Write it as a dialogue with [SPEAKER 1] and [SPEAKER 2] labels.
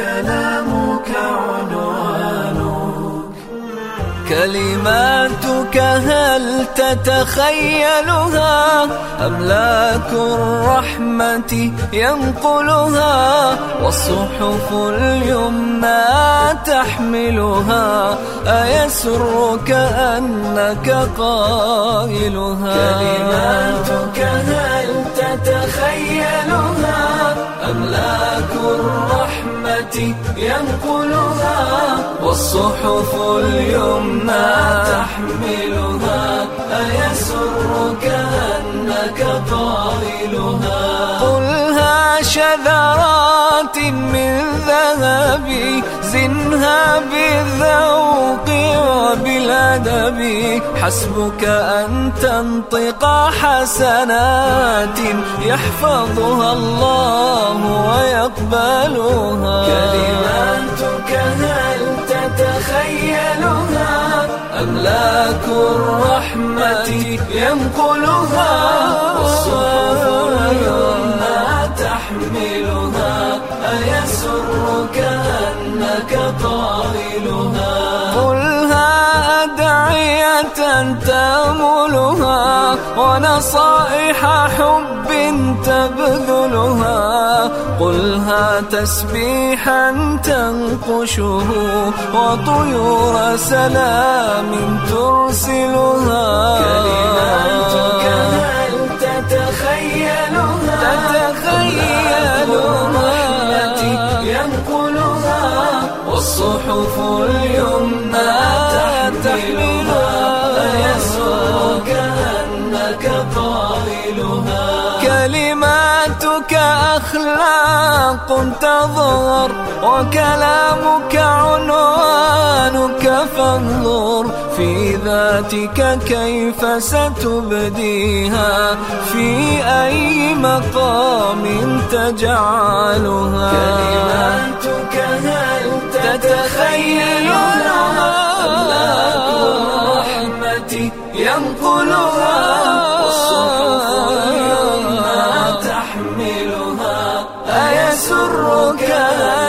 [SPEAKER 1] وكلامك عنوانك
[SPEAKER 2] كلماتك هل تتخيلها أملاك الرحمة ينقلها والصحف اليمنى تحملها أيسرك أنك قائلها؟
[SPEAKER 1] كلماتك هل تتخيلها أملاك الرحمة ينقلها
[SPEAKER 2] والصحف اليمنى
[SPEAKER 1] تحملها أيسرك أنك قائلها
[SPEAKER 2] قلها شذرات من ذهب زنها بالذوق وبالأدب حسبك أن تنطق حسنات يحفظها الله ويقبلها.
[SPEAKER 1] أملاك الرحمة ينقلها والصحف اليمنى تحملها أيسرك أنك قائلها
[SPEAKER 2] قلها أدعية تأملها ونصائح حب تبذلها. قلها تسبيحا تنقشه وطيور سلام ترسلها.
[SPEAKER 1] كلماتك هل تتخيلها؟
[SPEAKER 2] تتخيلها.
[SPEAKER 1] ينقلها والصحف اليمنى تحملها.
[SPEAKER 2] كلماتك أخلاق تظهر وكلامك عنوانك فانظر في ذاتك كيف ستبديها في أي مقام تجعلها.
[SPEAKER 1] كلماتك هل تتخيلها؟ أملاك الرحمة ينقلها؟ أيسرك